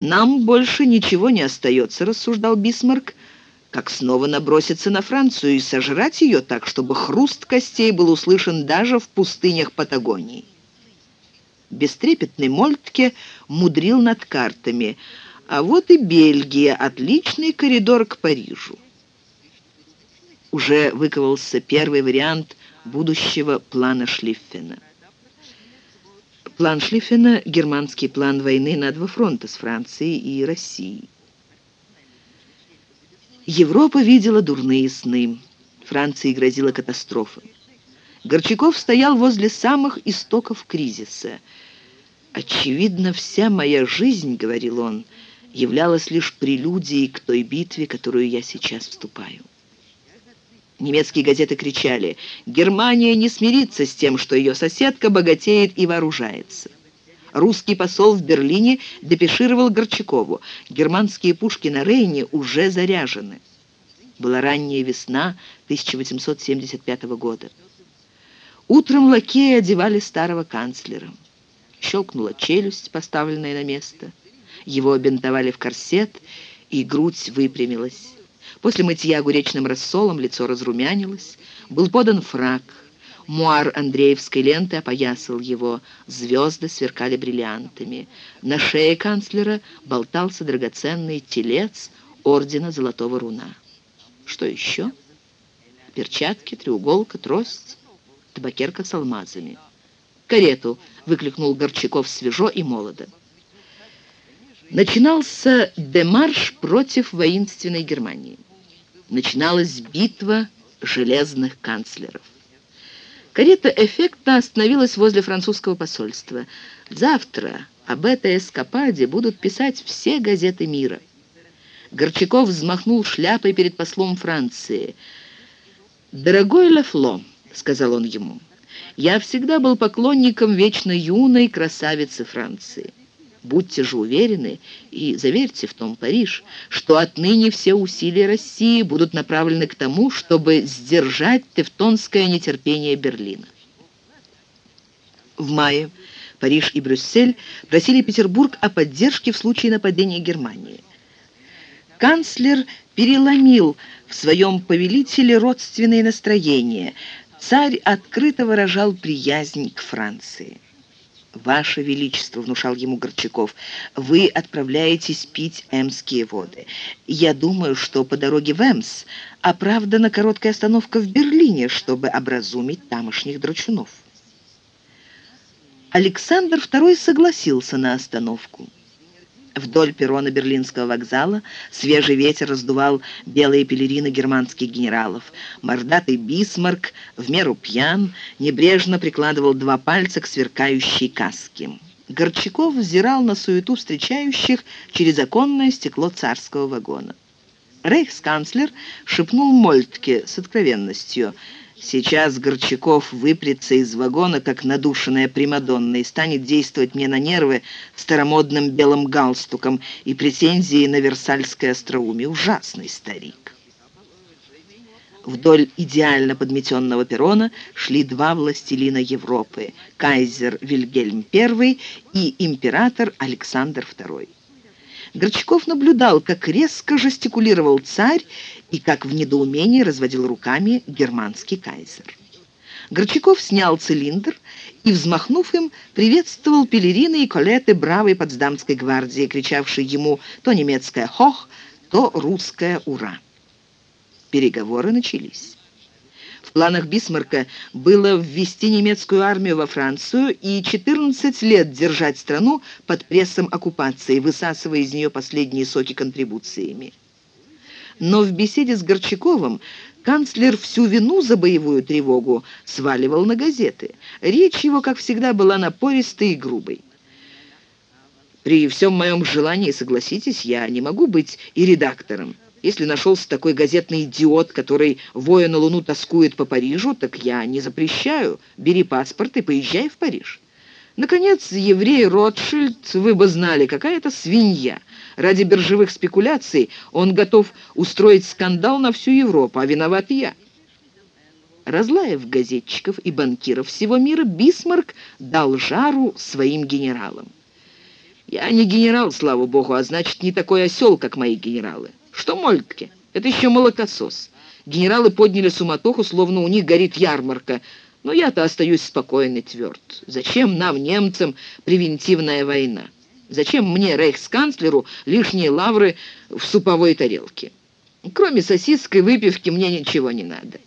«Нам больше ничего не остается», — рассуждал Бисмарк, «как снова наброситься на Францию и сожрать ее так, чтобы хруст костей был услышан даже в пустынях Патагонии». Бестрепетный Мольтке мудрил над картами, а вот и Бельгия, отличный коридор к Парижу. Уже выковался первый вариант будущего плана Шлиффена. План Шлиффена – германский план войны на два фронта с Францией и Россией. Европа видела дурные сны. Франции грозила катастрофа. Горчаков стоял возле самых истоков кризиса. «Очевидно, вся моя жизнь, — говорил он, — являлась лишь прелюдией к той битве, которую я сейчас вступаю». Немецкие газеты кричали «Германия не смирится с тем, что ее соседка богатеет и вооружается». Русский посол в Берлине депешировал Горчакову. Германские пушки на Рейне уже заряжены. Была ранняя весна 1875 года. Утром лакеи одевали старого канцлера. Щелкнула челюсть, поставленная на место. Его бинтовали в корсет, и грудь выпрямилась. После мытья огуречным рассолом лицо разрумянилось. Был подан фраг. Муар Андреевской ленты опоясал его. Звезды сверкали бриллиантами. На шее канцлера болтался драгоценный телец ордена Золотого Руна. Что еще? Перчатки, треуголка, трость, табакерка с алмазами. «Карету!» — выкликнул Горчаков свежо и молодо. Начинался демарш против воинственной Германии начиналась битва железных канцлеров. Карета эффектно остановилась возле французского посольства. Завтра об этой эскападе будут писать все газеты мира. Горчаков взмахнул шляпой перед послом Франции. «Дорогой Лефло», — сказал он ему, — «я всегда был поклонником вечно юной красавицы Франции. Будьте же уверены и заверьте в том, Париж, что отныне все усилия России будут направлены к тому, чтобы сдержать тевтонское нетерпение Берлина. В мае Париж и Брюссель просили Петербург о поддержке в случае нападения Германии. Канцлер переломил в своем повелителе родственные настроения. Царь открыто выражал приязнь к Франции. «Ваше Величество», — внушал ему Горчаков, — «вы отправляетесь пить эмские воды. Я думаю, что по дороге в Эмс оправдана короткая остановка в Берлине, чтобы образумить тамошних драчунов». Александр II согласился на остановку. Вдоль перрона Берлинского вокзала свежий ветер раздувал белые пелерины германских генералов. Мордатый Бисмарк, в меру пьян, небрежно прикладывал два пальца к сверкающей каске. Горчаков взирал на суету встречающих через оконное стекло царского вагона. Рейхсканцлер шепнул Мольтке с откровенностью – Сейчас Горчаков выпрется из вагона, как надушенная Примадонна, и станет действовать мне на нервы старомодным белым галстуком и претензией на Версальское остроумие. Ужасный старик. Вдоль идеально подметенного перрона шли два властелина Европы – кайзер Вильгельм I и император Александр II. Горчаков наблюдал, как резко жестикулировал царь и как в недоумении разводил руками германский кайзер. Горчаков снял цилиндр и, взмахнув им, приветствовал пелерины и колеты бравой потсдамской гвардии, кричавшей ему то немецкое «хох», то русское «ура». Переговоры начались. В планах Бисмарка было ввести немецкую армию во Францию и 14 лет держать страну под прессом оккупации, высасывая из нее последние соки контрибуциями. Но в беседе с Горчаковым канцлер всю вину за боевую тревогу сваливал на газеты. Речь его, как всегда, была напористой и грубой. При всем моем желании, согласитесь, я не могу быть и редактором. Если нашелся такой газетный идиот, который, воя на Луну, тоскует по Парижу, так я не запрещаю. Бери паспорт и поезжай в Париж. Наконец, еврей Ротшильд, вы бы знали, какая это свинья. Ради биржевых спекуляций он готов устроить скандал на всю Европу, а виноват я. Разлаев газетчиков и банкиров всего мира, Бисмарк дал жару своим генералам. Я не генерал, слава богу, а значит, не такой осел, как мои генералы. Что Мольтке? Это еще молокосос. Генералы подняли суматоху, словно у них горит ярмарка. Но я-то остаюсь спокойный, тверд. Зачем нам, немцам, превентивная война? Зачем мне, рейхсканцлеру, лишние лавры в суповой тарелке? Кроме сосиской выпивки мне ничего не надо.